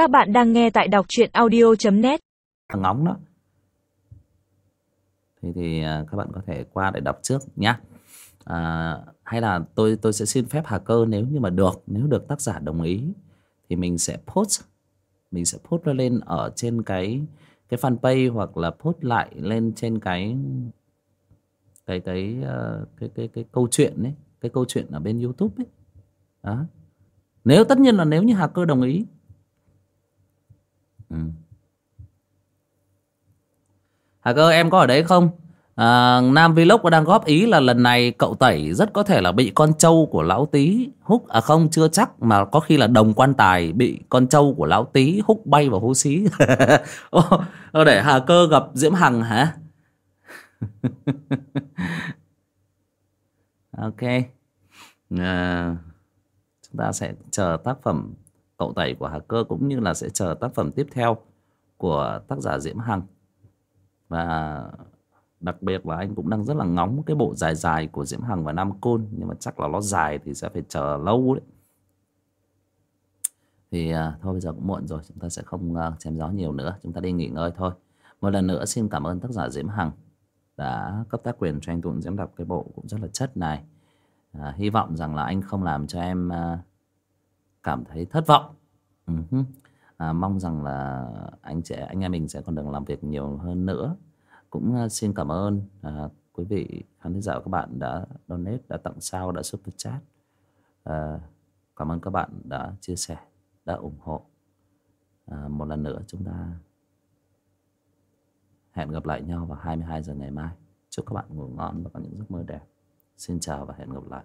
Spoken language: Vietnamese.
Các bạn đang nghe tại đọc truyện audio.net thằng ngóng đó. Thì thì các bạn có thể qua để đọc trước nhé à, hay là tôi tôi sẽ xin phép hà cơ nếu như mà được. Nếu được tác giả đồng ý thì mình sẽ post. Mình sẽ post nó lên ở trên cái cái fanpage hoặc là post lại lên trên cái cái cái ờ, cái cái cái, câu chuyện ấy cái câu chuyện ở bên youtube ấy. Đó. Nếu tất nhiên là nếu như hà cơ đồng ý ừ. Cơ em có ở đấy không? À, nam vlog có đang góp ý là lần này cậu tẩy rất có thể là bị con trâu của lão tý húc. À không chưa chắc mà có khi là đồng quan tài bị con trâu của lão tý húc bay vào hố xí. Ô, để hà cơ gặp diễm hằng hả? Ok. À, chúng ta sẽ chờ tác phẩm cậu tẩy của hà cơ cũng như là sẽ chờ tác phẩm tiếp theo của tác giả diễm hằng. Và đặc biệt là anh cũng đang rất là ngóng cái bộ dài dài của diễm hằng và nam côn nhưng mà chắc là nó dài thì sẽ phải chờ lâu đấy. Thì à, thôi bây giờ cũng muộn rồi chúng ta sẽ không uh, chém gió nhiều nữa chúng ta đi nghỉ ngơi thôi. Một lần nữa xin cảm ơn tác giả diễm hằng đã cấp tác quyền cho anh tụng diễm đọc cái bộ cũng rất là chất này. À, hy vọng rằng là anh không làm cho em uh, cảm thấy thất vọng. Uh-huh. à, mong rằng là anh trẻ anh em mình sẽ còn được làm việc nhiều hơn nữa. Cũng à, xin cảm ơn à, quý vị khán thính giả các bạn đã donate đã tặng sao đã super chat. À, cảm ơn các bạn đã chia sẻ đã ủng hộ. À, một lần nữa chúng ta hẹn gặp lại nhau vào 22 giờ ngày mai. Chúc các bạn ngủ ngon và có những giấc mơ đẹp. Xin chào và hẹn gặp lại.